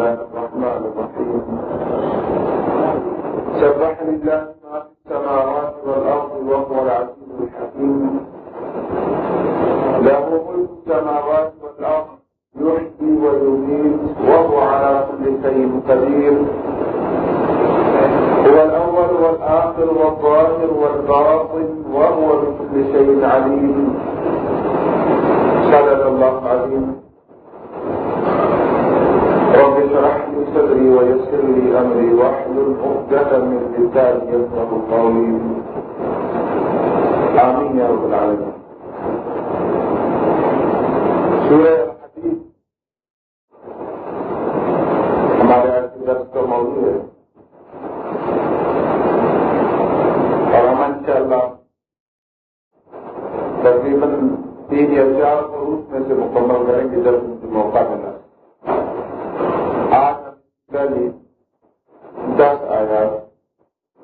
الله الرحمن الرحيم. سبح لله ما في السماوات والأرض وهو العزيز الحكيم. له ملك السماوات والأرض، يحيي ويميت، وهو على كل شيء قدير. هو الأول والآخر والظاهر والباطن، وهو بكل شيء عليم. من لساني يفقه قولي آمين يا رب العالمين سورہ الحديث ہمارے آج کے درس کا موضوع ہے اور ہم ان شاء اللہ تقریباً تین یا چار فروس میں سے مکمل کریں گے جب مجھے موقع ملا آج ہم پہلی دس آیا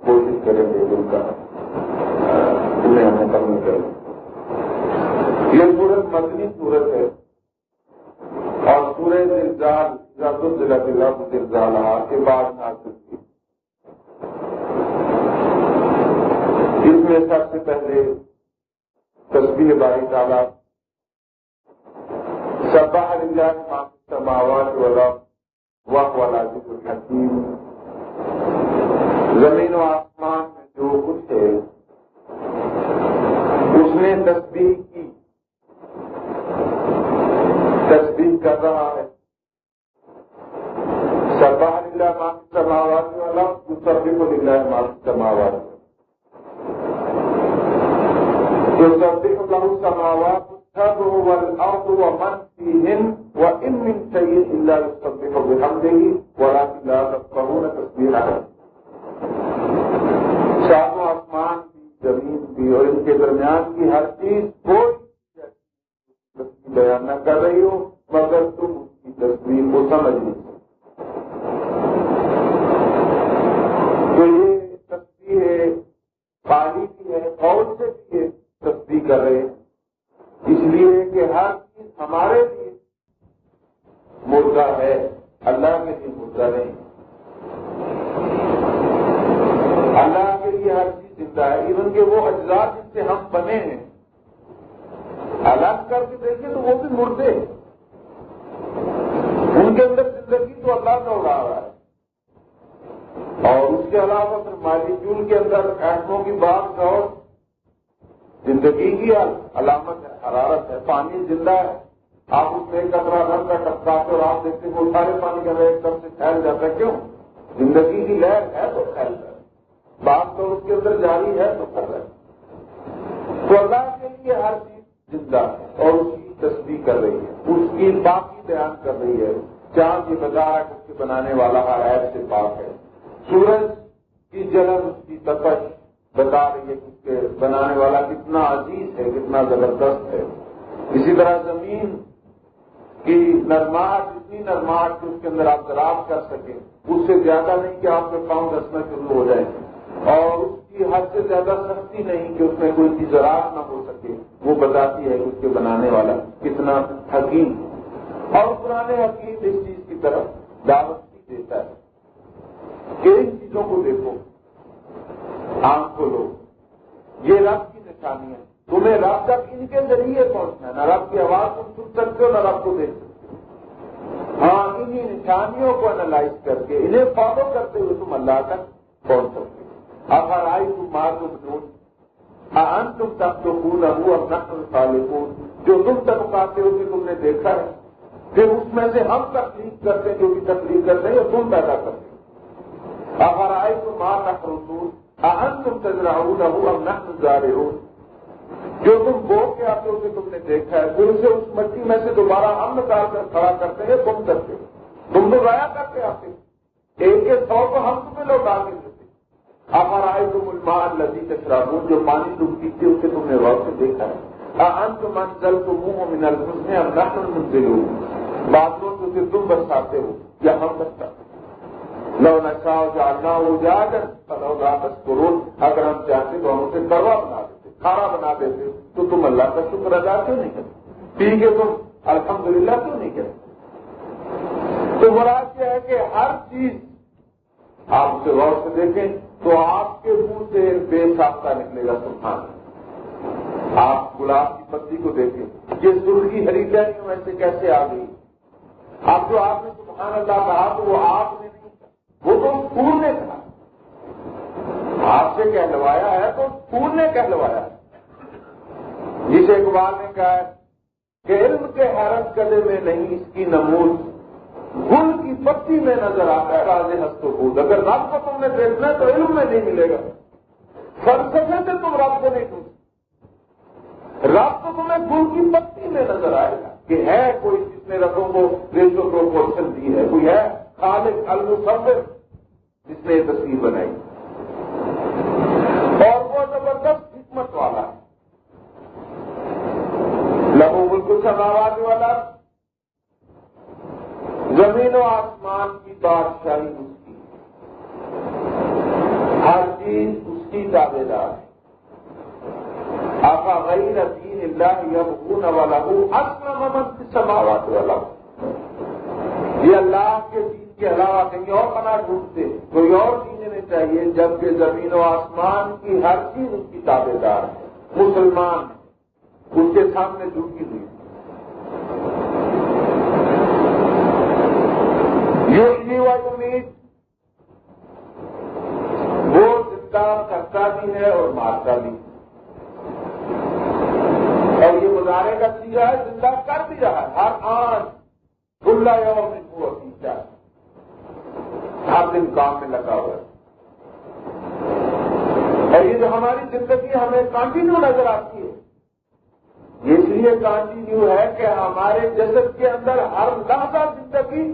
کوشش کریں گے جن کا انہیں ہم مکمل کریں یہ سورت مدنی صورت ہے۔ اور سورہ زلزال رب ضلع رب زلزال کے بعد نازل کی اس میں سب سے پہلے تصویر باری تعالیٰ۔ سباہ للہ سماوات والا وق والا الحکیم۔ زمین و آسمان میں جو کچھ ہے، اس نے تصویر کی کر رہا ہے۔ سباہ للہ مان سماوات والا مصرف للہ مان سماوات يسبح له السماوات السبع والأرض ومن فيهن وإن من شيء إلا يسبح بحمده ولكن لا تفقهون تسبيحه ساتوں آسمان کی، زمین کی اور ان کے درمیان کی ہر چیز کوئی بیان نہ کر رہی ہو۔ مگر تم اس کی تصویر کو سمجھ نہیں تو یہ تصویر ہے، پانی کی ہے اور سے بھی یہ تصدیق کر رہے ہیں۔ اس لیے کہ ہر چیز ہمارے لیے مردہ ہے اللہ کے لیے مردہ نہیں اللہ کے لیے ہر چیز زندہ ہے ایون کہ وہ اجزاء جس سے ہم بنے ہیں الگ کر کے دیکھیں تو وہ بھی مردے ہیں ان کے اندر زندگی تو اللہ کا اڑا رہا ہے اور اس کے علاوہ پھر مالیکول کے اندر ایٹموں کی بات اور زندگی کی علامت ہے حرارت ہے پانی زندہ ہے۔ آپ اس میں کترا گھر کا ٹپکاتے اور آپ دیکھتے ہیں، وہ سارے پانی کا ایک دم سے پھیل جاتا ہے۔ کیوں؟ زندگی کی لہر ہے تو پھیل رہا ہے بات تو اس کے اندر جاری ہے تو کر رہے تو اللہ کے لیے ہر چیز زندہ ہے اور اس کی تصدیق کر رہی ہے، اس کی باقی بیان کر رہی ہے۔ چاند کی بازار اس کے بنانے والا ہر ایپ سے پاک ہے۔ سورج کی جلن، اس کی تپش بتا رہی ہے کہ اس کے بنانے والا کتنا عزیز ہے، کتنا زبردست ہے۔ اسی طرح زمین کی نرماہٹ اتنی نرماہٹ کہ اس کے اندر آپ دراب کر سکیں، اس سے زیادہ نہیں کہ آپ کے پاؤں دسنا شروع ہو جائیں۔ اور اس کی حد سے زیادہ سختی نہیں کہ اس میں کوئی چیز زراعت نہ ہو سکے۔ وہ بتاتی ہے اس کے بنانے والا کتنا حکیم۔ اور پرانے حکیم اس چیز کی طرف دعوت بھی دیتا ہے کہ ان چیزوں کو دیکھو۔ آنکھ کھولو یہ رب کی نشانی ہے تمہیں رب تک ان کے ذریعے پہنچنا ہے، نہ رب کی آواز تم سن سکتے ہو، نہ رب کو دیکھ سکتے ہو۔ ہاں انہیں نشانیوں کو انالائز کر کے، انہیں فالو کرتے ہوئے تم اللہ تک پہنچ سکتے ہو۔ اگر آئی تم مار تم ڈھونڈ ان تم تک تو پور ابو اب نقل جو تم تک پاتے ہو کہ تم نے دیکھا ہے، پھر اس میں سے ہم تکلیف کرتے جو بھی تکلیف کرتے ہیں تم پیدا کرتے اگر آئی تم مار نقل رسول اہم تم تجرا ہوں اب نقل جا رہے ہو جو تم بو کے آتے ہو کہ تم نے دیکھا ہے، پھر اسے اس مٹی میں سے دوبارہ ہم نکال کر کھڑا کرتے ہیں تم کرتے ہو تم تو ضائع کرتے آتے ایک ایک سو کو ہم تمہیں لوٹا کے دیتے ہمارا آئے تم المان لذی کچرا جو پانی تم پیتے اسے تم نے غور سے دیکھا ہے۔ انت من تو منہ من الحسن اب نقل منزل ہو باتوں سے اسے تم برساتے ہو یا ہم برساتے لو نشا جاننا ہو جا کر لو بس کرو اگر ہم چاہتے تو ہم اسے کروا بنا کھانا بنا دیتے تو تم اللہ کا شکر ادا کیوں نہیں کرتے؟ پی کے تم، الحمدللہ کیوں نہیں کرتے؟ تو مراد یہ ہے کہ ہر چیز آپ اسے غور سے دیکھیں تو آپ کے منہ سے بے ساختہ نکلے گا، سبحان آپ گلاب کی پتی کو دیکھیں۔ یہ سرخی ہری جائیں میں سے کیسے آ گئی؟ اب جو آپ نے سبحان اللہ کہا تو وہ آپ نے نہیں وہ تو پھول نے کہا۔ آپ سے کہلوایا ہے تو پھول نے کہلوایا ہے۔ جسے اقبال نے کہا ہے کہ علم کے حیرت کدے میں نہیں، اس کی نمود گل کی پتی میں نظر آتا ہے راج ہست بود اگر رب کو تم نے دیکھنا ہے تو علم میں نہیں ملے گا۔ فلسفے سے تم رب کو نہیں ڈھونڈ رب تو تمہیں گل کی پتی میں نظر آئے گا کہ ہے کوئی جس نے رقم کو ریشو پروپورشن دی ہے۔ کوئی ہے خالق، المصور، جس نے یہ تصویر بنائی۔ زبردست حکمت والا ہے۔ لہو ملک سماوات والا زمین و آسمان کی بادشاہی اس کی۔ ہر چیز اس کی دعوے دار ہے۔ آقا غیر دین اللہ یبغون والا اصل محمد کی سماوات والا یہ اللہ کے دین کے علاوہ کہیں اور بنا ڈھونڈتے کوئی اور چیزیں چاہیے جبکہ زمین و آسمان کی ہر چیز اس کی دعوے دار ہے۔ مسلمان اس کے سامنے جھوٹی ہوئی یہ امید۔ وہ زندہ کرتا بھی ہے اور مارتا بھی۔ اور یہ گزارے کا سیدھا ہے، زندہ کر بھی رہا ہے۔ ہر آن کھلا یوم وہ سیچا ہر دن کام میں لگا ہوا ہے۔ اور یہ جو ہماری زندگی ہمیں کنٹینیو نظر آتی ہے؟ اس لیے کانٹینیو ہے کہ ہمارے جسد کے اندر ہر لحظہ زندگی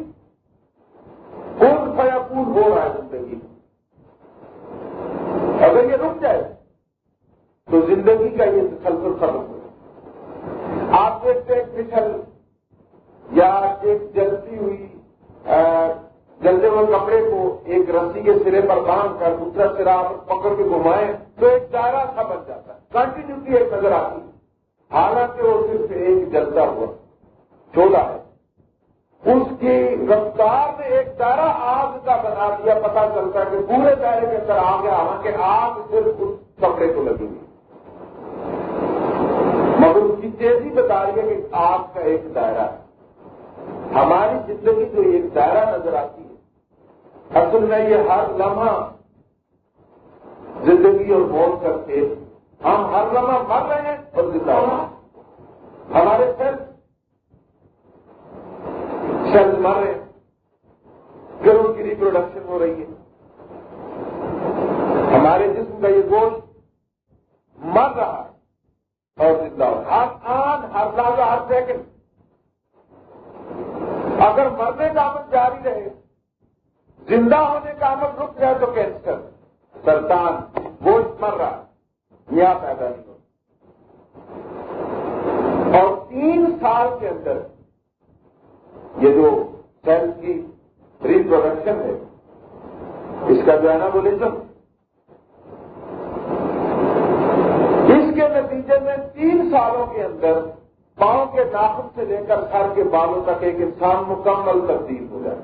پور فیا پور ہو رہا ہے زندگی اگر یہ رک جائے تو زندگی کا یہ تسلسل ختم ہو آپ دیکھتے ایک پچھل یا ایک جلتی ہوئی جلتے ہوئے کپڑے کو ایک رسی کے سرے پر باندھ کر دوسرا سرا پکڑ کے گھمائیں تو ایک دائرہ سا بن جاتا ہے۔ کنٹینیوٹی ایک نظر آتی ہے۔ حالانکہ وہ صرف ایک جلتا ہوا۔ چھوڑا ہے۔ اس کی رفتار نے ایک دائرہ آگ کا بنا دیا۔ پتا چلتا کہ پورے دائرے کے اندر آ گیا حالانکہ آگ صرف اس کپڑے کو لگے گی مگر اس کی تیزی بتا رہی ہے کہ آگ کا ایک دائرہ ہے۔ ہماری زندگی جو ایک دائرہ نظر آتی ہے۔ اصل میں یہ ہر لمحہ زندگی اور موت کر کے ہم ہر لمحہ مر رہے ہیں اور زندہ ہمارے سیل سیل مر رہے ہیں۔ پھر ان کی ریپروڈکشن ہو رہی ہے۔ ہمارے جسم کا یہ گوشت مر رہا ہے اور زندہ ہو ہر آن، ہر لازہ ہر سیکنڈ اگر مرنے کا عمل جاری رہے زندہ ہونے کا عمل رک جائے تو کینسر سرطان، گوشت مر رہا یہاں پیدا نہیں ہو اور تین سال کے اندر یہ جو سیل کی ریپروڈکشن ہے، اس کا جو ہے نا بولزم اس کے نتیجے میں تین سالوں کے اندر پاؤں کے ناخن سے لے کر سر کے بالوں تک ایک انسان مکمل تبدیل ہو جائے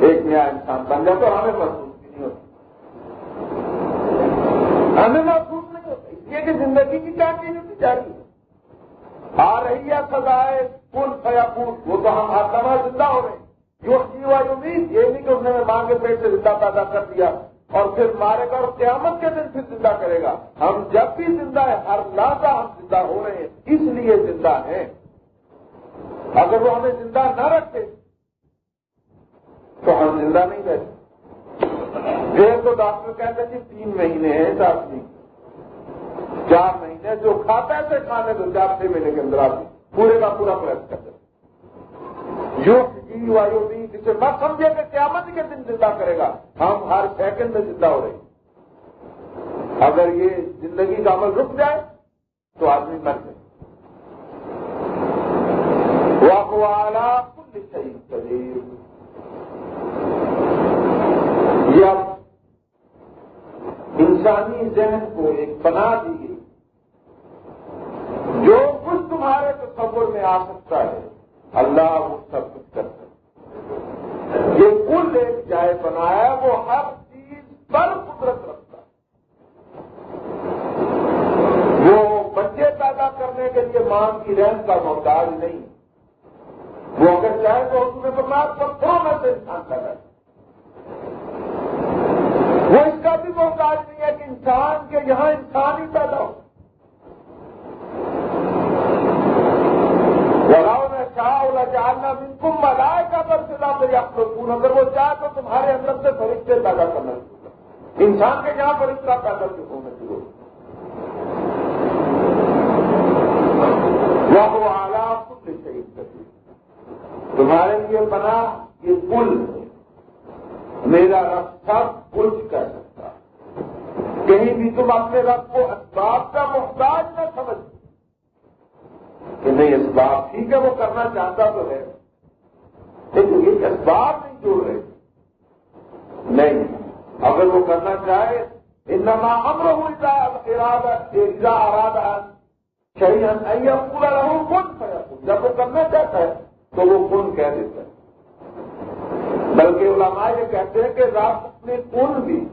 ایک نیا انسان بن جائے تو ہمیں محسوس بھی نہیں ہوتا۔ ہمیں محسوس نہیں ہوتا۔ یہ کہ زندگی کی کیا چیز ہوتی جاری آ رہی ہے سزائے پل فیا پور وہ تو ہم ہر دفعہ زندہ ہو رہے ہیں۔ جو والی امید یہ نہیں کہ انہوں نے ماں کے پیٹ سے زندہ پیدا کر دیا اور پھر مارے گا اور قیامت کے دن پھر زندہ کرے گا۔ ہم جب بھی زندہ ہے ہر لاسا ہم زندہ ہو رہے ہیں۔ اس لیے زندہ ہیں۔ اگر وہ ہمیں زندہ نہ رکھتے تو ہم زندہ نہیں رہتے۔ پھر تو ڈاکٹر کہتے ہیں تین مہینے ہیں سات مہینے چار مہینے جو کھاتا ہے کھانے دو، چار چھ مہینے کے اندر آپ پورے کا پورا پریس کر دیں یوگ جی وایو بھی جسے مت سمجھے کہ قیامت کے دن زندہ کرے گا۔ ہم ہر سیکنڈ میں زندہ ہو رہے ہیں۔ اگر یہ زندگی کا عمل رک جائے تو آدمی مر جائے۔ واقعہ کل صحیح یہ انسانی ذہن کو ایک بنا دی گئی۔ جو کچھ تمہارے تصور میں آ سکتا ہے، اللہ وہ سب کچھ کر سکتا یہ کل ایک جائے بنایا وہ ہر چیز پر قدرت رکھتا وہ بچے پیدا کرنے کے لیے ماں کی رحم کا محتاج نہیں۔ وہ اگر چاہے تو اس میں بات پتھروں میں سے انسان پیدا ہے وہ اس کا بھی محتاج نہیں ہے کہ انسان کے یہاں انسان ہی پیدا ہو۔ ولاؤ نے چاہ اولا جاننا بالکل ملائے کا برسلا میری آپ کو اگر وہ چاہے تو تمہارے اندر سے فرشتے پیدا کرنا۔ انسان کے یہاں فرشتہ پیدا ہونا شروع آلہ خود شہید کر تمہارے لیے بنا یہ پل میرا رب سب کچھ کر سکتا کہیں بھی تم اپنے رب کو اسباب کا محتاج نہ سمجھ کہ نہیں اسباب ٹھیک ہے، وہ کرنا چاہتا تو ہے، لیکن یہ اسباب نہیں جوڑ رہے۔ نہیں، اگر وہ کرنا چاہے، انما امر ہوتا ارادہ ارادہ شہید پورا رہوں کون جب وہ کرنا چاہتا ہے، تو وہ کون کہہ دیتا ہے۔ بلکہ علماء یہ کہتے ہیں کہ رب نے کن بھی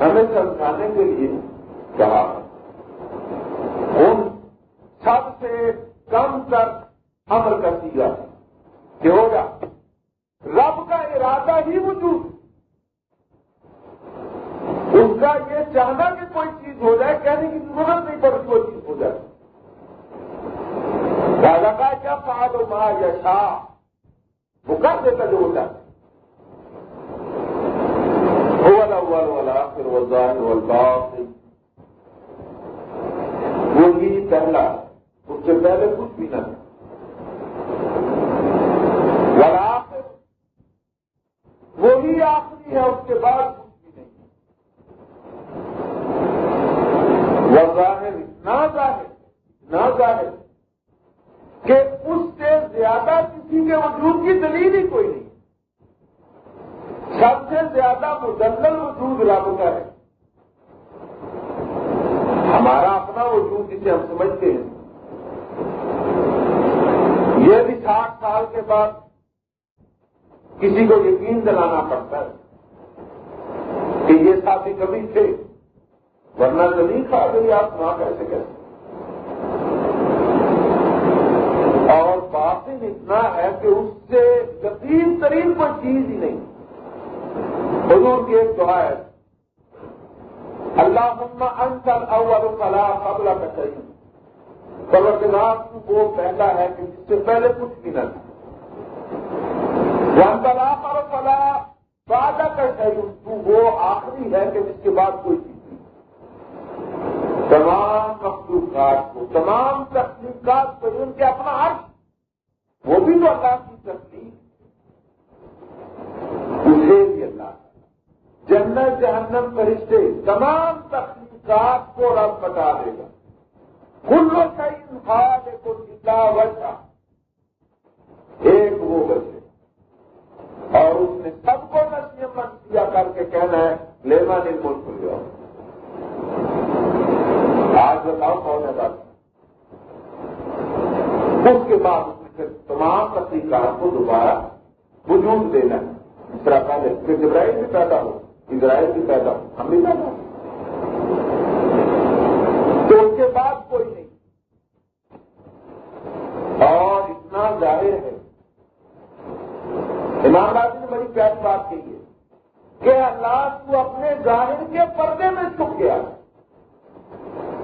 ہمیں سمجھانے کے لیے کہا ان سب سے کم تر امر کر دیا کہ ہوگا؟ رب کا ارادہ ہی وجود۔ اس کا یہ چاہنا کہ کوئی چیز ہو جائے، کہنے کی ضرورت نہیں پڑتی کوئی چیز ہو جائے۔ راجا کا کیا پہاڑ ماں یا شاہ وہ کر دیتا جو ہوتا ہے۔ الاول والآخر والظاہر والباطن۔ وہی پہلا۔ اس سے پہلے کچھ بھی نہ وہی آخری ہے، اس کے بعد کچھ بھی نہیں۔ والظاہر اتنا ظاہر اتنا ظاہر کہ اس سے زیادہ کسی کے وجود کی دلیل ہی کوئی نہیں۔ سب سے زیادہ مدلل وجود رب کا ہے۔ ہمارا اپنا وجود جسے ہم سمجھتے ہیں۔ یہ بھی ساٹھ سال کے بعد کسی کو یقین دلانا پڑتا ہے کہ یہ ساتھی کبھی تھے، ورنہ زمین کھا گئی آپ وہاں کیسے کہتے اور باطن اتنا ہے کہ اس سے یقین ترین کوئی چیز ہی نہیں۔ حضور کی ایک دعا ہے اللہ انسل اول فلا قبل کا چاہیے پروتناب وہ پہلا ہے کہ جس سے پہلے کچھ بھی نہ وہ انتلا پر فلا فادہ کا تو وہ آخری ہے کہ جس کے بعد کوئی چیز نہیں۔ تمام مخلوقات کو، تمام تخلیقات کو، ان کے اپنا حق وہ بھی تو اللہ کی تکلیف اسے بھی اللہ۔ جنت، جہنم، فرشتے، تمام تخلیقات کو رب بتا دے گا۔ کل صحیح خاص کو جتنا بچا ایک وہ بچے۔ اور اس نے سب کو نصیحت کیا کر کے کہنا ہے لینا نہیں ملک لیا آج بتاؤ کون ہے بات۔ اس کے بعد اس نے تمام تخلیقات کو دوبارہ وجود دینا ہے۔ اس طرح پہلے پھر جبرائیل بھی پیدا ہو، اسرائیل بھی پیدا ہو، ہم بھی پیدا تو اس کے بعد کوئی نہیں اور اتنا ظاہر ہے امام بازی نے بڑی پیاری بات کہی ہے کہ اللہ تو اپنے ظاہر کے پردے میں چھپ گیا۔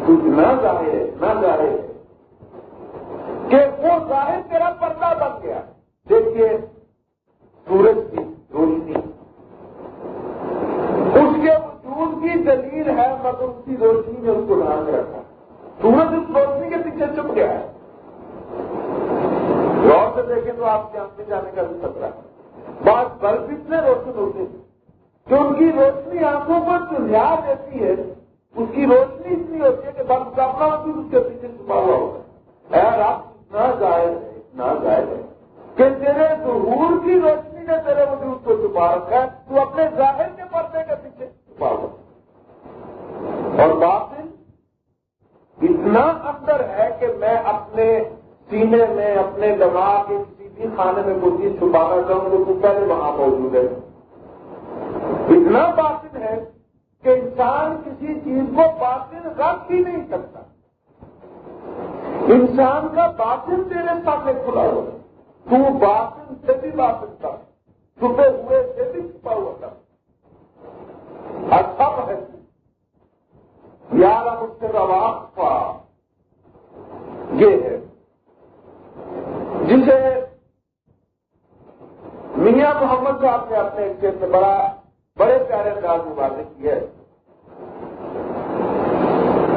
کچھ نہ ظاہر ہے، نہ ظاہر کہ وہ ظاہر تیرا پردہ بن گیا۔ دیکھیے، سورج کی روشنی۔ اس کے وجود کی دلیل ہے مگر اس کی روشنی میں اس کو ڈھان کے رکھا۔ سورج اس روشنی کے پیچھے چپ گیا ہے۔ غور سے دیکھیں تو آپ کے آنکھیں جانے کا بھی خطرہ۔ ہے بات بلب اتنے روشن ہوتے ہیں کہ ان کی روشنی آنکھوں کو چنیا دیتی ہے، اس کی روشنی اتنی ہوتی ہے کہ بلب کا اپنا وجود اس کے پیچھے چھپا ہوا ہوگا ہے۔ آپ اتنا ظاہر ہے، اتنا ظاہر ہے کہ تیرے ظہور کی روشنی نے تیرے وجود کو چھپا رکھا ہے۔ تو اپنے ظاہر کے پردے کے پیچھے چھپا رکھا اور باطن اتنا اندر ہے کہ میں اپنے سینے میں، اپنے دماغ کے کسی کسی کھانے میں کوئی چیز چھپانا چاہوں تو پہلے وہاں موجود ہے۔ اتنا باطن ہے کہ انسان کسی چیز کو باطن رکھ ہی نہیں سکتا۔ انسان کا باطن تیرے سامنے کھلا ہوا تو باطن سے بھی باطن تھا۔ چھپے ہوئے سے بھی چھپا ہوا تھا۔ اچھا ہے۔ یار اب اس سے رواق یہ ہے۔ جسے میاں محمد صاحب نے اپنے ایک بڑا بڑے پیارے انداز میں واضح کی ہے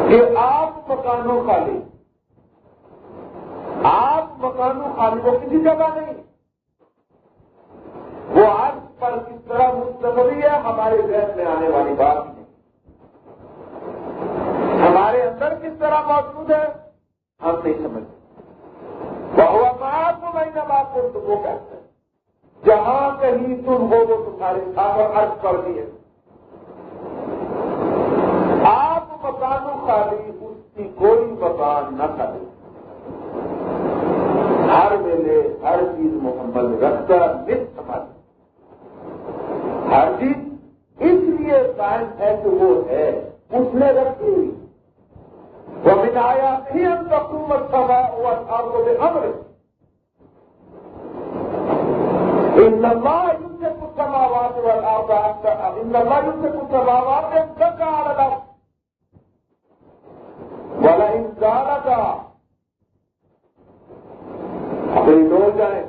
کہ آپ مکانوں خالی آپ مکانوں خالی وہ کسی جگہ نہیں وہ آج پر کس طرح مستقبی ہے ہمارے ذہن میں آنے والی بات نہیں ہمارے اندر کس طرح موجود ہے ہم نہیں سمجھتے۔ بہت بات تو میں جب آپ کو وہ کہتے جہاں کہیں تم ہو وہ تمہارے ساتھ ارد کر دیے۔ آپ مکان خالی اس کی کوئی مکان نہ کرے۔ ہر ویلے ہر چیز محمد رکھ کر مت سمجھ ہر چیز اس لیے قائم ہے کہ وہ ہے، اس نے رکھی ہوئی۔ وہ بنایا نہیں ہم حکومت سبا وہ آپ کو امر ان اللہ سے کچھ سماوات ان اللہ سے کچھ سماوات والا انسان کا اپنی جائیں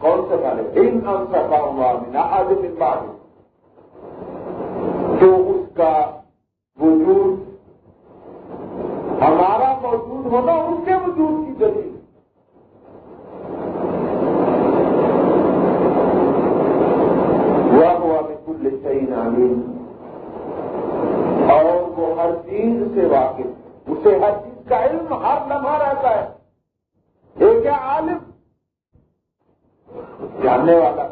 کون سے والے ان ہوا مینا آج بعد جو اس کا وجود، ہمارا موجود ہونا اس کے وجود کی دلیل. علیم اور وہ ہر چیز سے واقف، اسے ہر چیز کا علم ہر لمحہ رہتا ہے۔ ایک ہے عالم؟ جاننے والا۔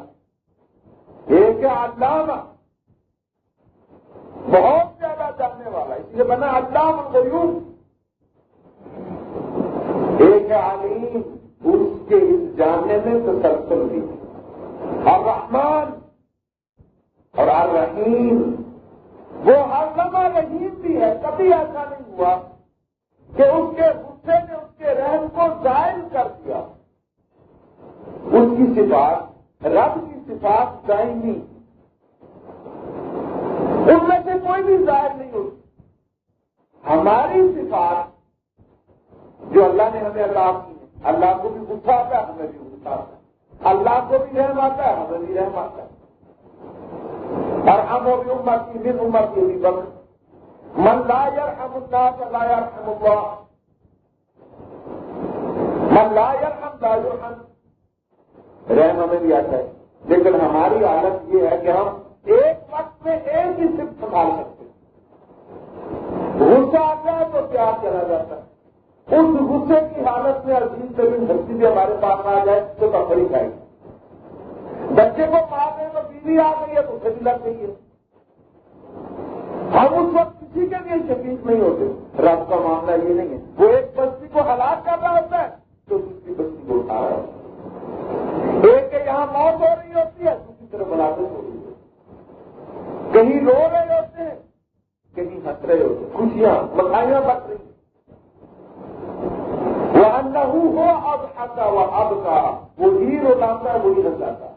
ایک ہے علامہ؟ بہت زیادہ جاننے والا۔ اس لیے بنا علام غیوم ایک ہے عالم اس کے اس جاننے میں تسلسل بھی۔ اور رحمان اور الرحیم وہ ہر رحیم بھی ہے، کبھی ایسا نہیں ہوا کہ اس کے غصے نے اس کے رحم کو ظاہر کر دیا۔ اس کی صفات، رب کی صفات دائمی ان میں سے کوئی بھی ظاہر نہیں ہوتی ہماری صفات جو اللہ نے ہمیں اللہ کی اللہ کو بھی غصہ آتا ہے، ہمیں بھی غصہ آتا ہے۔ اللہ کو بھی رحم آتا ہے، ہمیں بھی رحم آتا ہے۔ اور ہم بھی امت کی دن امت کی بھی بک من لا یرحم اللہ لا یرحم اللہ۔ من لا یرحم لا رحم ہمیں بھی آتا ہے۔ لیکن ہماری حالت یہ ہے کہ ہم ایک وقت میں ایک ہی صرف سنبھال سکتے ہیں۔ غصہ آتا ہے تو پیار چلا جاتا ہے۔ اس غصے کی حالت میں عزیز ترین بھکتی بھی ہمارے پاس آ جائے تو تفریح جائے گی بچے کو مار دیں تو بیوی آ گئی ہے تو اسے بھی لگ گئی ہے۔ ہم اس وقت کسی کے لیے شکیف نہیں ہوتے۔ رب کا معاملہ یہ نہیں ہے۔ وہ ایک بستی کو ہلاک کر رہا ہوتا ہے تو دوسری بستی کو اٹھا رہا ہوتا ہے۔ ایک کے یہاں موت ہو رہی ہوتی ہے، دوسری طرف ملازم ہو رہی ہے۔ کہیں رو رہے ہوتے ہیں، کہیں ہنس رہے ہوتے ہیں۔ خوشیاں مٹھائیاں بٹ رہی وہ انہ ہو اب آتا وہ اب کا وہ ہی رولاتا ہے۔ وہی رہ جاتا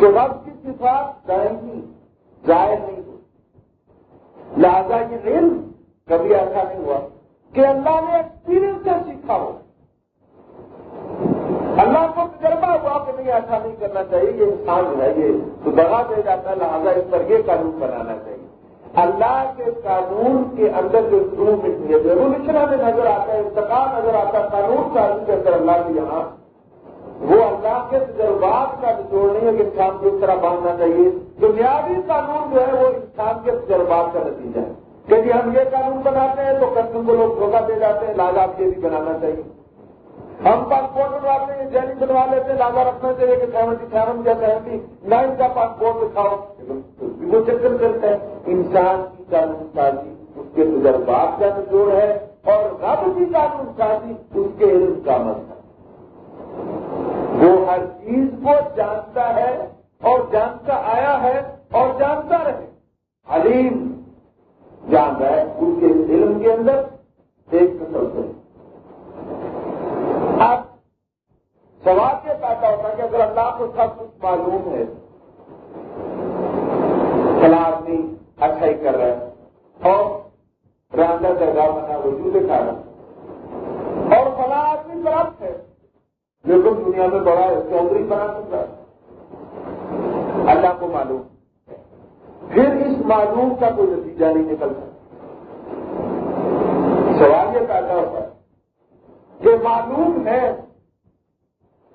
ہے رب کی صفات دائمی ظاہر نہیں ہوتی۔ لہذا یہ علم کبھی ایسا نہیں ہوا کہ اللہ نے ایکسپیرئنس سے سیکھا ہو۔ اللہ کو تجربہ ہوا کہ نہیں، ایسا نہیں کرنا چاہیے، یہ انسان جو ہے، یہ تو دگا دے جاتا ہے، لہٰذا اس پر یہ قانون بنانا چاہیے۔ اللہ کے قانون کے اندر جو ضرور ہے ریولیوشن ہمیں نظر آتا ہے، انتقال نظر آتا ہے، قانون قانون کے اندر اللہ کے یہاں کے تجربات کا نچوڑ نہیں ہے کہ انسان کو اس طرح باندھنا چاہیے دنیاوی قانون جو ہے وہ انسان کے تجربات کا نتیجہ ہے۔ کہ جی ہم یہ قانون بناتے ہیں تو کسٹم کو لوگ دھوکہ دے جاتے ہیں لاگا آپ یہ بھی بنانا چاہیے۔ ہم پاسپورٹ بنواتے ہیں جیلی بنوا لیتے ہیں لاگا رکھنا چاہیے کہ سیونٹی سیون یا سیونٹی نائن کا پاسپورٹ دکھاؤ۔ وہ چکر کرتا ہے۔ انسان کی قانون سازی، اس کے تجربات کا نچوڑ ہے اور رب کی قانون سازی، اس کے علم کا مسئلہ وہ ہر چیز کو جانتا ہے اور جانتا آیا ہے اور جانتا رہے۔ علیم جانتا ہے اس کے علم کے اندر ایک قسم سے۔ اب سوال یہ پیدا ہوتا ہے کہ اگر اللہ کو سب کچھ معلوم ہے، فلاں آدمی اچھا ہی کر رہا ہے اور راندہ درگاہ بنا وجود دکھا رہا اور فلاں آدمی پراپت ہے۔ لیکن دنیا میں بڑا چودھری بنا سکتا ہے۔ اللہ کو معلوم۔ پھر اس معلوم کا کوئی نتیجہ نہیں نکل سکتا سوال یہ پیدا ہوتا ہے کہ معلوم ہے۔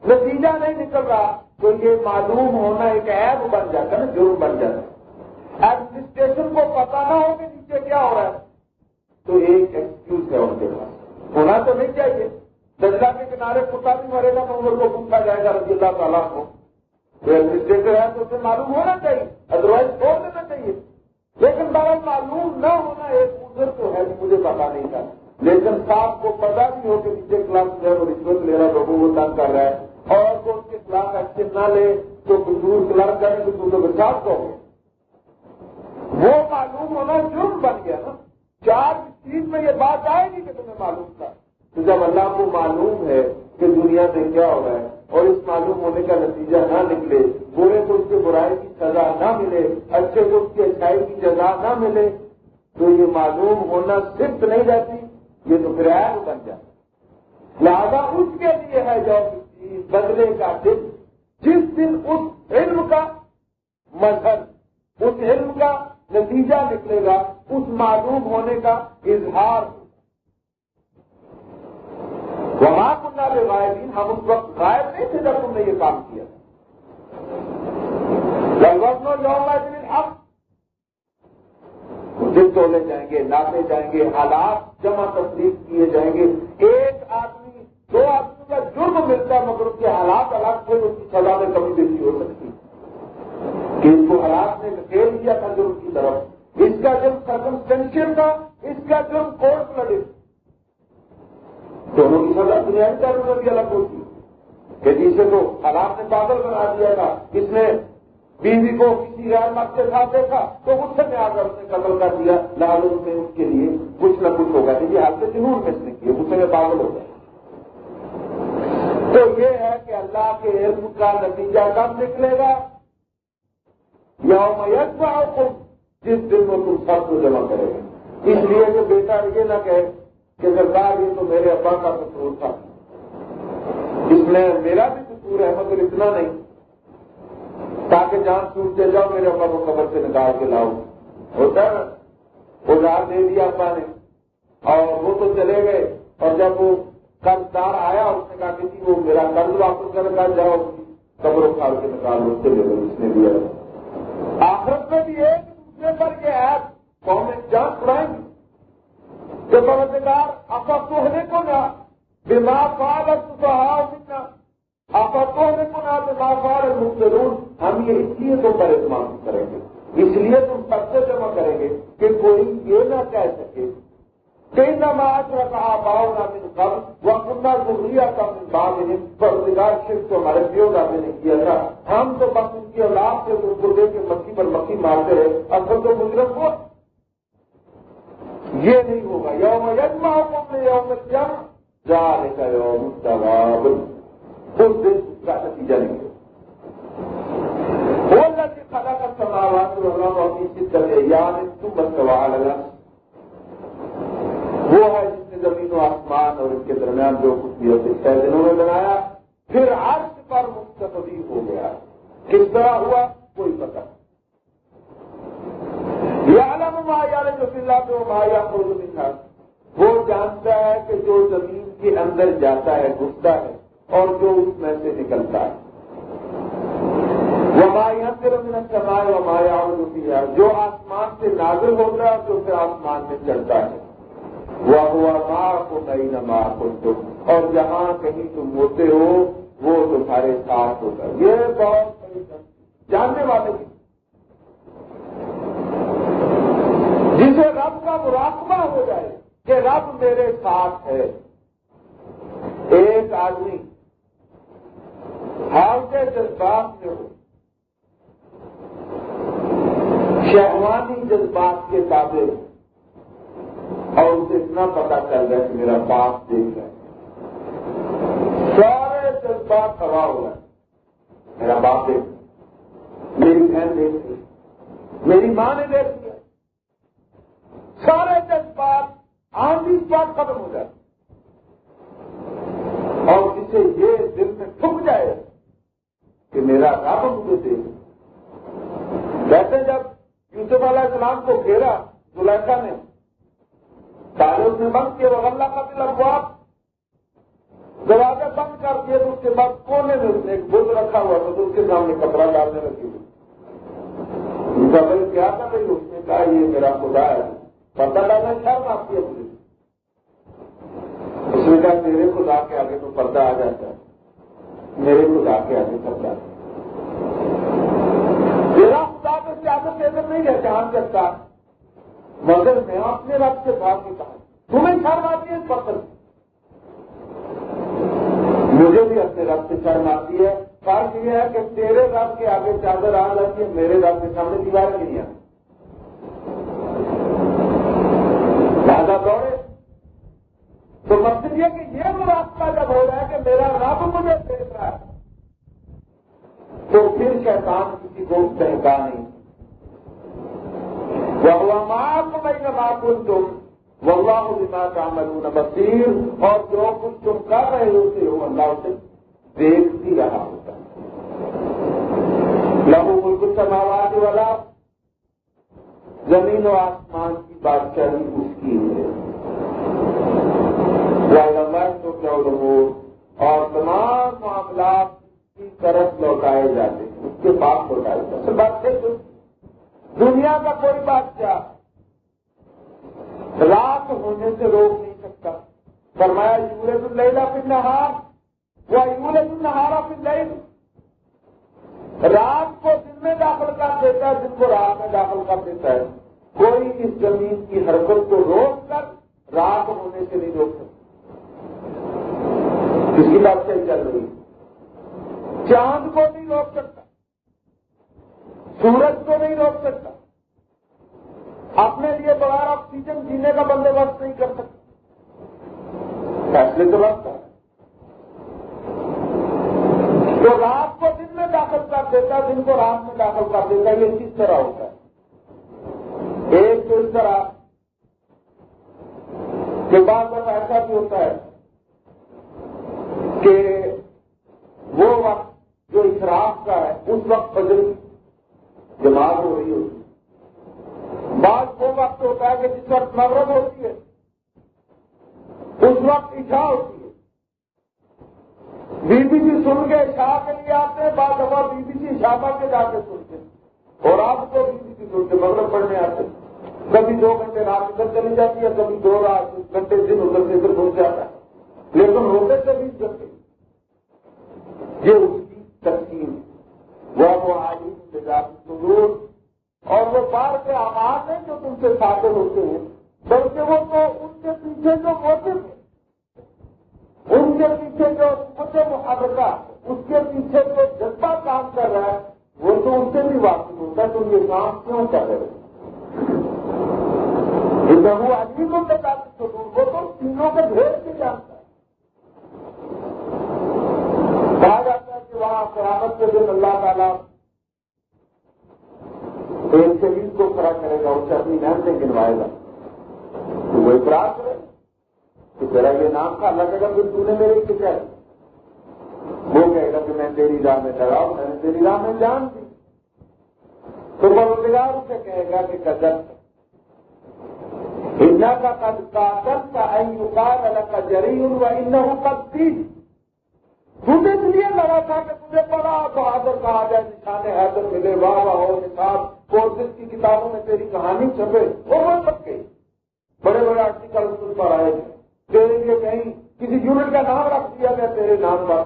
نتیجہ نہیں نکل رہا تو یہ معلوم ہونا ایک ایپ بن جاتا ہے نا جرم بن جاتا ہے۔ ایڈمنسٹریشن کو پتا نہ ہو کہ نیچے کیا ہو رہا ہے۔ تو ایک ایکسکیوز ہے ان کے پاس۔ ہونا تو نہیں چاہیے۔ درجہ کے کنارے کتا بھی مرے گا تو کو پوچھا جائے گا، رضی اللہ تعالیٰ کو۔ ایڈمنسٹریٹر ہے تو اسے معلوم ہونا چاہیے ادروائز چھوڑ دینا چاہیے۔ لیکن بڑا معلوم نہ ہونا ایک ادھر تو ہے، مجھے پتا نہیں تھا۔ لیکن صاحب کو پتا بھی ہو کہ نیچے کلاس جو ہے وہ رشوت لے رہا لوگوں کو تنگ کر رہا ہے۔ اور وہ اس کے خلاف ایکشن نہ لے، تو دور کلرک کرے تو تم لوگ صاف کو۔ وہ معلوم ہونا جرم بن گیا نا۔ چار چیز میں یہ بات آئے گی کہ تمہیں معلوم تھا۔ تو جب اللہ کو معلوم ہے کہ دنیا میں کیا ہو رہا ہے اور اس معلوم ہونے کا نتیجہ نہ نکلے برے کو اس کے برائی کی سزا نہ ملے، اچھے کو اس کی اچھائی کی سزا نہ ملے، تو یہ معلوم ہونا صرف نہیں رہتی، یہ تو پھر بن جائے لہذا اس کے لیے ہے جو بدلے کا دن، جس دن اس علم کا مذہب اس علم کا نتیجہ نکلے گا، اس معلوم ہونے کا اظہار وہاں کنہ کے غائبین ہم اس وقت غائب نہیں تھے جب تم نے یہ کام کیا۔ دن اب دن تولے جائیں گے ناپے جائیں گے، حالات جمع تصدیق کیے جائیں گے۔ ایک آدمی، دو آدمی کا جرم ملتا ہے، مگر اس کے حالات الگ تھے، اس کی سزا میں کمی بیشی ہو سکتی۔ کہ اس کو حالات نے کھیل دیا تھا جرم کی طرف۔ اس کا جرم سرکمسٹینشیل تھا، اس کا جرم کورٹ لڑے دونوں کی سزا دنیا کی طرف بھی الگ ہوتی کہ جسے تو حالات نے پاگل بنا دیا تھا۔ اس نے بیوی کو کسی غیر مرد کے ساتھ دیکھا تو غصے میں آ کر اس نے قتل کر دیا۔ لالو میں اس کے لیے کچھ نہ کچھ ہوگا۔ یہ حال سے جنون میں اس نے کیے غصے میں پاگل ہو گئے تو یہ ہے کہ اللہ کے علم کا نتیجہ کب نکلے گا؟ یوم یسا تم جس دن میں تم سب کو جمع کرے گا۔ اس لیے کہ بیٹا یہ نہ کہے کہ سرکار یہ تو میرے ابا کا قصور تھا۔ اس میں میرا بھی قصور ہے، مگر اتنا نہیں۔ تاکہ جان چھوٹ دے جاؤ، میرے ابا کو قبر سے نکال کے لاؤ۔ ہوتا ہے ادھار دے دیا ابا نے۔ اور وہ تو چلے گئے۔ اور جب وہ قرض دار آیا، اس نے کہا کہ جی، وہ میرا قرض واپس کر کر جاؤ۔ قبر اٹھا کے نکال لو چلے گئے اس نے دیا۔ آخرت میں بھی ایک دوسرے پر یہ ایپ قوم جان چھڑائیں گے۔ جو پروتگار افا سوہنے کو نہ بیمار پار پال تو آپتوں میں کو نہ بیمار بافار ضرور ہم یہ اس لیے تم پر اعتماد کریں گے۔ اس لیے تم سب سے جمع کریں گے کہ کوئی یہ نہ کہہ سکے کئی نماز رکھا باؤ نہ من کب وہ کنہ ضروری کا من باغ پروتگار صرف تو ہمارے پیو دادے نے کیا تھا ہم تو بس ان کی اولاد سے ان کو دے کے مکھی پر مکھی مارتے رہے اصل تو مجرم ہو یہ نہیں ہوگا۔ یوم یجما حکم نے یوم جم جا لے یوم جواب اس دن کا نتیجہ نہیں وہ اللہ کے خدا کا سماوات اللہ اپنی شدت یاد تم سوال لگا۔ وہ ہے جس نے زمین و آسمان اور اس کے درمیان جو کچھ بھی ہوتے چھ دنوں میں بنایا۔ پھر عرش پر مستقبی ہو گیا۔ کس طرح ہوا؟ کوئی پتہ۔ یا علم مایا جو اللہ مایا خود وہ جانتا ہے کہ جو زمین کے اندر جاتا ہے، گھستا ہے، اور جو اس میں سے نکلتا ہے۔ وہ مایا صرف سمائے وہ مایا ہوتی ہے جو آسمان سے نازل ہوتا ہے جو پھر آسمان میں چلتا ہے۔ وہ ہوا ماں کو نئی نہ کو تم اور جہاں کہیں تم ہوتے ہو، وہ تمہارے ساتھ ہوگا۔ یہ بہت جاننے والے کی جسے رب کا مراقبہ ہو جائے کہ رب میرے ساتھ ہے۔ ایک آدمی حالتے جذبات میں ہو۔ شہوانی جذبات کے تابع۔ اور اسے اتنا پتا چل رہا ہے کہ میرا باپ دیکھ رہا ہے۔ سارے جذبات ہوا ہوا ہے میرا باپ دیکھ۔ میری بہن دیکھ رہی۔ میری ماں نے دیکھ سارے جذبات آندھی بات ختم ہو جاتے اور جسے یہ دل میں ٹھک جائے کہ میرا رب مجھے دیکھ ویسے جب یوسف علیہ السلام کو گھیرا زلیخا نے، پہلے اس نے بند کیا وہ اللہ کا دل افواہ دروازے بند کر دیے تو اس کے بعد کونے میں اس نے ایک بت رکھا ہوا تھا تو اس کے سامنے کپڑا ڈالنے لگی۔ ہوئی کیا تھا بھائی اس نے کہا، یہ میرا خدا ہے۔ پردہ ڈالنا شرم آتی ہے مجھے اس نے کہا میرے خدا کے آگے تو پردہ آ جاتا ہے۔ میرے خدا کے آگے پردہ میرا خدا تو سیاست کے اندر نہیں رہتا جہاں سکتا مگر میں اپنے رب سے بات نہیں کہا تمہیں شرم آتی ہے اس پتھر مجھے بھی اپنے رب سے شرم آتی ہے فرق یہ ہے کہ تیرے رب کے آگے چادر آ جاتی ہے میرے رب کے سامنے دیوار نہیں آتی زیادہ دوڑے تو مقصد یہ کہ یہ وہ راستہ جب ہو رہا ہے کہ رب مجھے دیکھ رہا ہے۔ تو پھر شیطان کسی کو بہتا نہیں۔ وہ ماپ میں نہ تم واللہ بما تعملون بصیر اور جو کچھ تم کر رہے ہوتے ہو، اللہ سے دیکھ بھی رہا ہوتا لہو ملک سماوات والا زمین و آسمان کی بادشاہی اس کی ہے۔ تو کیا اور تمام معاملات کی طرف لوٹائے جاتے ہیں، اس کے پاس لوٹائے جاتے بات ہے دنیا کا کوئی بادشاہ رات ہونے سے روک نہیں سکتا۔ فرمایا یورے تو لے پھر نہار وہ یورے تو نہارا پھر لے رات کو دن میں داخل کر دیتا ہے، دن کو رات میں داخل کر دیتا ہے۔ کوئی اس زمین کی حرکت کو روک کر رات ہونے سے نہیں روک سکتا۔ اس کی بات صحیح چل رہی چاند کو نہیں روک سکتا، سورج کو نہیں روک سکتا، اپنے لیے بغیر آکسیجن جینے کا بندوبست نہیں کر سکتے فیصلے تو لگتا ہے۔ تو رات کو دن میں داخل کر دیتا، دن کو رات میں داخل کر دیتا، یہ کس طرح ہوتا ہے؟ ایک تو اس طرح کے بعد ایسا بھی ہوتا ہے کہ وہ وقت جو اشراف کا ہے، اس وقت فجر جماعت ہو رہی ہوتی بعض وہ وقت ہوتا ہے کہ جس وقت مغرب ہوتی ہے، اس وقت عشاء ہوتی ہے۔ بی بی جی سن کے عشاء کے لیے آتے ہیں، بعض دفعہ بی بی جی شاپا کے جا کے سنتے ہیں۔ اور آپ کو بی بی جی سنتے مغرب پڑھنے آتے ہیں۔ کبھی دو گھنٹے رات ادھر چلی جاتی ہے، کبھی دو رات گھنٹے دن ادھر سے ادھر پہنچ جاتا ہے۔ لیکن ہوتے سے بھی گھنٹے یہ اس کی تقسیم وہ آئی ضرور اور وہ بار کے آواز ہیں جو تم سے سادے ہوتے ہیں، بلکہ وہ تو ان کے پیچھے جو وہ تھے ان کے پیچھے جو مجھے محبت اس کے پیچھے جو جذبہ کام کر رہا ہے وہ تو ان سے بھی واقف ہوتا ہے تم یہ کام کیوں کر رہے وہ آدمی کو بتا وہ تو تینوں کے ڈھیر سے جانتا ہے کہا جاتا ہے کہ وہاں قیامت کے دن اللہ تعالیٰ ایک شہید کو کھڑا کرے گا اسے اپنی محنتیں گنوائے گا تو وہ اعتراض کرے کہ ذرا یہ نام کا اللہ کہے گا پھر تو نے میری کیا ہے وہ کہے گا کہ میں تیری راہ میں ڈرا میں نے تیری راہ میں جان دی تو روزگار اسے کہے گا کہ قدر ہندا کا قد کا قد کا الگ کا جری ہوں ان قد تجھے اس لیے لڑا تھا کہ تجھے بڑا بہادر کہا جائے، نشان حیدر ملے واہ واہ ہو نصاب کورسز کی کتابوں میں تیری کہانی چھپے، وہ بول سکے بڑے بڑے آرٹیکل اس پر آئے تھے۔ تیرے لیے کہیں کسی یونٹ کا نام رکھ دیا گیا، تیرے نام پر۔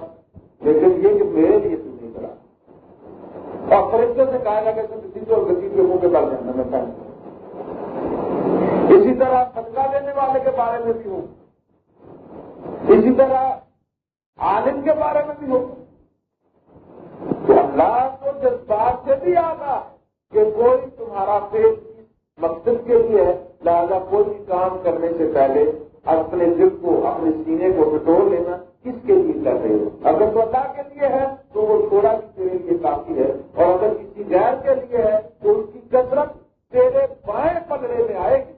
لیکن یہ کہ میرے لیے تو نہیں کرا اور فرشتوں سے کہا گیا کہ کسی اور گتی کے منہ کے بارے میں میں اسی طرح صدقہ دینے والے کے بارے میں بھی ہوں۔ اسی طرح عالم کے بارے میں بھی ہو۔ تو اللہ کو جس بات سے بھی آتا کہ کوئی تمہارا پیٹ مقصد کے لیے ہے، لہٰذا کوئی بھی کام کرنے سے پہلے اپنے دل کو، اپنے سینے کو بٹور لینا کس کے لیے کر رہے ہو؟ اگر تو اللہ کے لیے ہے تو وہ تھوڑا بھی تیرے لیے کافی ہے، اور اگر کسی غیر کے لیے ہے تو اس کی کثرت تیرے بائیں پگڑے میں آئے گی،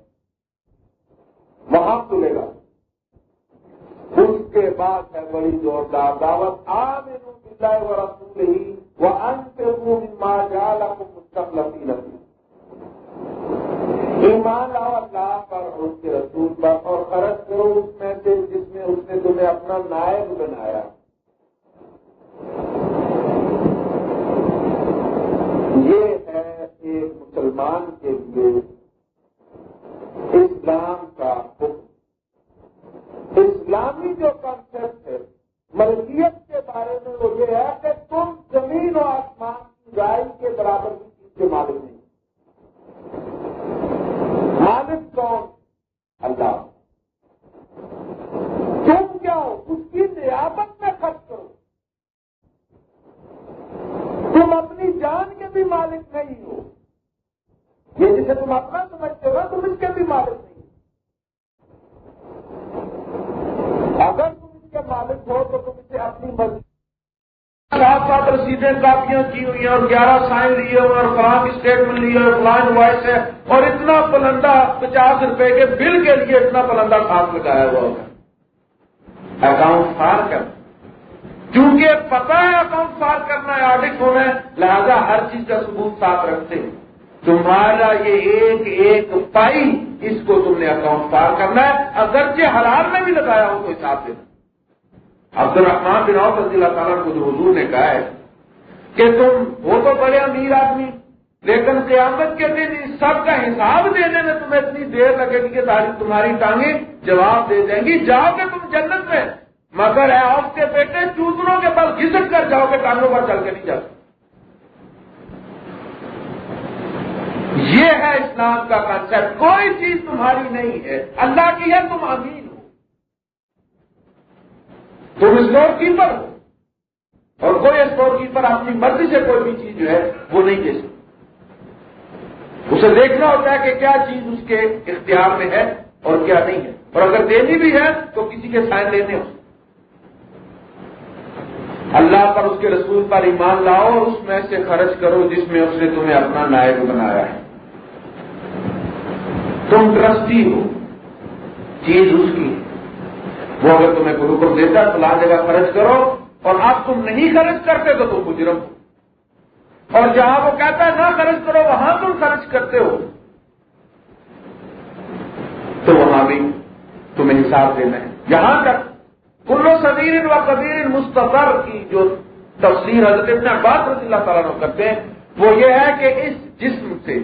وہاں تلے گا۔ کے بعد ہے بڑی زوردار دعوت عام و رسول ہی وہ انت ماں جال کو مستقل رکھی ایمان لاؤ اللہ پر اور اس کے رسول پر، اور خرچ کرو اس میں سے جس میں اس نے تمہیں اپنا نائب بنایا۔ یہ ہے ایک مسلمان کے لیے اسلام کا حکم۔ اسلامی جو کانسیپٹ ہے، ملکیت کے بارے میں وہ یہ ہے کہ تم زمین و آسمان کی گائے کے برابر کی چیز کے مالک نہیں۔ مالک کون؟ اللہ۔ تم کیا ہو؟ اس کی نیابت میں خرچ کرو۔ تم اپنی جان کے بھی مالک نہیں ہو۔ یہ جسے تم اپنا سمجھتے ہو، تم اس کے بھی مالک نہیں۔ اگر تم اس کے مالک ہو تو تم اسے اپنی مرضی سات سات رسیدیں کاپیاں کی ہوئی ہیں اور گیارہ سائن لیے ہوئے اور فلاں اسٹیٹمنٹ لیے اور فلان وائس ہے اور اتنا پلندہ پچاس روپے کے بل کے لیے اتنا پلندہ ساتھ لگایا ہوا ہوگا اکاؤنٹ فار کر کیونکہ پتا ہے اکاؤنٹ فار کرنا ہے آڈٹ ہونا ہے، لہذا ہر چیز کا ثبوت ساتھ رکھتے ہیں۔ تمہارا یہ ایک ایک پائی اس کو تم نے اکاؤنٹ فار کرنا ہے، اگرچہ حلال میں بھی لگایا ہو تو حساب دینا عبد الرحمان بن عوف رضی اللہ تعالیٰ کو جو حضور نے کہا ہے کہ تم وہ تو بڑے امیر آدمی، لیکن قیامت کے دن اس سب کا حساب دینے میں تمہیں اتنی دیر لگے گی کہ تمہاری ٹانگیں جواب دے دیں گی، جاؤ گے تم جنت میں۔ مگر ہے آپ کے بیٹے، چوتروں کے پاس گھسٹ کر جاؤ گے، ٹانگوں پر چل کے نہیں جاتے۔ یہ ہے اسلام کا کنسپٹ کوئی چیز تمہاری نہیں ہے. اللہ کی ہے تم امین ہو. تم اسٹور کیپر ہو. اور کوئی اسٹور کیپر اپنی مرضی سے کوئی بھی چیز جو ہے وہ نہیں دے سکتا. اسے دیکھنا ہوتا ہے کہ کیا چیز اس کے اختیار میں ہے اور کیا نہیں ہے. اور اگر دینی بھی ہے تو کسی کے سائن لینے ہو. اللہ پر اس کے رسول پر ایمان لاؤ اور اس میں سے خرچ کرو جس میں اس نے تمہیں اپنا نائب بنایا ہے. تم ٹرسٹی ہو، چیز اس کی۔ وہ اگر تمہیں کوئی حکم دیتا ہے تو لا جگہ خرچ کرو، اور اب تم نہیں خرچ کرتے تو تم مجرم ہو۔ اور جہاں وہ کہتا ہے نہ خرچ کرو، وہاں تم خرچ کرتے ہو۔ تو وہاں بھی تمہیں حساب دینا ہے۔ جہاں تک، کلو صدیر و قبیر مستفر کی جو تفسیر حضرت ابن عباس رضی اللہ تعالیٰ کرتے ہیں، وہ یہ ہے کہ اس جسم سے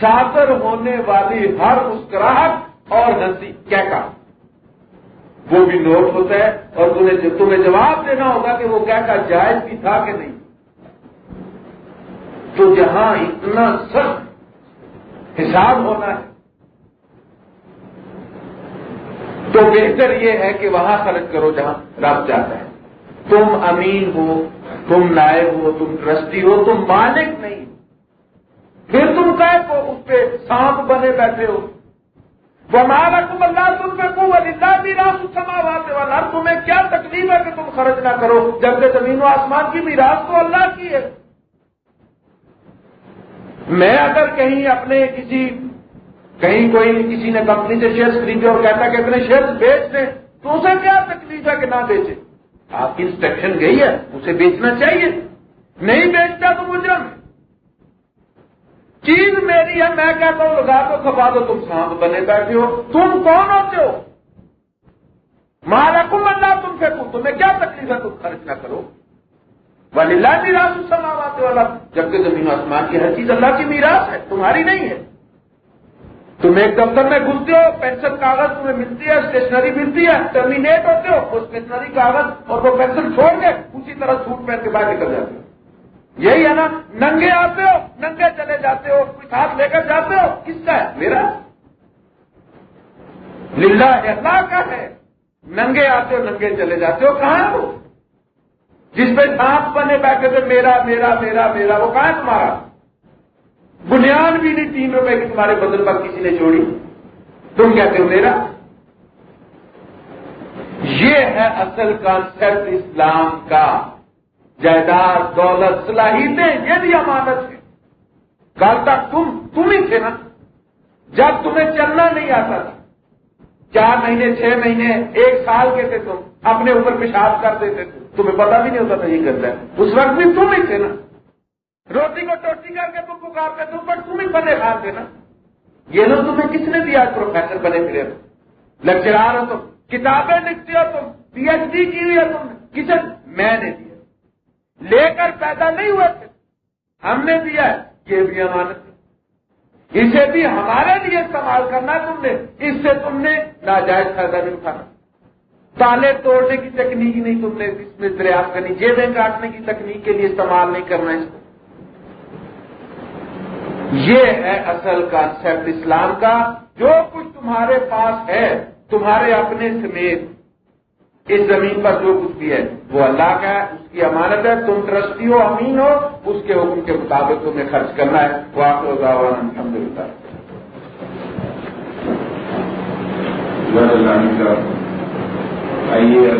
ساتر ہونے والی ہر مسکراہٹ اور ہنسی، کیا کہا وہ بھی نوٹ ہوتا ہے اور تمہیں تمہیں جواب دینا ہوگا کہ وہ کیا کا جائز بھی تھا کہ نہیں۔ تو جہاں اتنا سخت حساب ہونا ہے۔ تو بہتر یہ ہے کہ وہاں خرچ کرو جہاں رب جاتا ہے۔ تم امین ہو، تم نائب ہو، تم ٹرسٹی ہو، تم مالک نہیں۔ پھر تم کہ اس پہ سانپ بنے بیٹھے ہو۔ مالا تم اللہ تم پہ کو اللہ والا تمہیں کیا تکلیف ہے کہ تم خرچ نہ کرو؟ جبکہ زمین و آسمان کی میراث تو اللہ کی ہے۔ میں اگر کہیں اپنے کسی، کہیں کوئی کسی نے کمپنی سے شیئر خریدے اور کہتا کہ اپنے شیئر بیچ دیں، تو اسے کیا تکلیف ہے کہ نہ بیچے؟ آپ کی انسٹرکشن گئی ہے، اسے بیچنا چاہیے۔ نہیں بیچتا تو مجرم ہے چیز میری ہے، میں کہتا ہوں لگا دو کھپا دو، تم سانپ بنے بیٹھے ہو۔ تم کون ہوتے ہو؟ مارا کم اللہ تم سے تمہیں کیا تکلیف ہے؟ تم خرچ نہ کرو۔ ولی اللہ میراث سماوات والا جبکہ زمین آسمان کی ہر چیز اللہ کی میراث ہے، تمہاری نہیں ہے۔ تم ایک دفتر میں گھستے ہو پینشن کاغذ تمہیں ملتی ہے، اسٹیشنری ملتی ہے، ٹرمینیٹ ہوتے ہو، وہ اسٹیشنری کاغذ اور وہ پینشن چھوڑ کے اسی طرح سوٹ پہن کے باہر نکل جاتے ہو۔ یہی ہے نا، ننگے آتے ہو، ننگے چلے جاتے ہو، کوئی ساتھ لے کر جاتے ہو، کس کا ہے میرا؟ للہ اللہ کا ہے۔ ننگے آتے ہو، ننگے چلے جاتے ہو، کہاں ہو جس پہ سانپ بنے بیٹھے تھے، میرا میرا میرا میرا، وہ کہاں تمہارا؟ بنیاد بھی نہیں تین روپے کی تمہارے بدل پر کسی نے چھوڑی تم کہتے ہو میرا؟ یہ ہے اصل کانسیپٹ اسلام کا۔ جائیداد، دولت، صلاحیتیں یہ بھی امانت ہے کل تک تم تم ہی تھے نا۔ جب تمہیں چلنا نہیں آتا تھا، چار مہینے، چھ مہینے، ایک سال کے تھے تم، اپنے اوپر پیشاب کر دیتے تھے۔ تمہیں پتا بھی نہیں ہوتا تھا یہ کرتا ہے۔ اس وقت بھی تم ہی تھے نا۔ روٹی کو ٹوٹی کر کے تم پکارتے تم پر تم ہی بنے کھاتے نا۔ یہ لوگ تمہیں کس نے دیا پروفیسر بنے پھرے؟ لیکچرار ہو تم، کتابیں لکھتے ہو تم پی ایچ ڈی کی ہوئی ہے تم کسی میں نے دیا۔ لے کر پیدا نہیں ہوئے تھے۔ ہم نے دیا یہ بھی امانت اسے بھی ہمارے لیے استعمال کرنا تم نے۔ اس سے تم نے ناجائز فائدہ نہیں اٹھانا۔ تالے توڑنے کی تکنیک نہیں تم نے۔ اس میں دریافت کرنی جیبیں کاٹنے کی تکنیک کے لیے استعمال نہیں کرنا اس کو۔ یہ ہے اصل کانسیپٹ اسلام کا۔ جو کچھ تمہارے پاس ہے، تمہارے اپنے سمیت اس زمین پر جو کچھ بھی ہے، وہ اللہ کا ہے، اس کی امانت ہے، تم ٹرسٹی ہو، امین ہو، اس کے حکم کے مطابق تمہیں خرچ کرنا ہے۔ وہ آپ کو الحمد للہ آئیے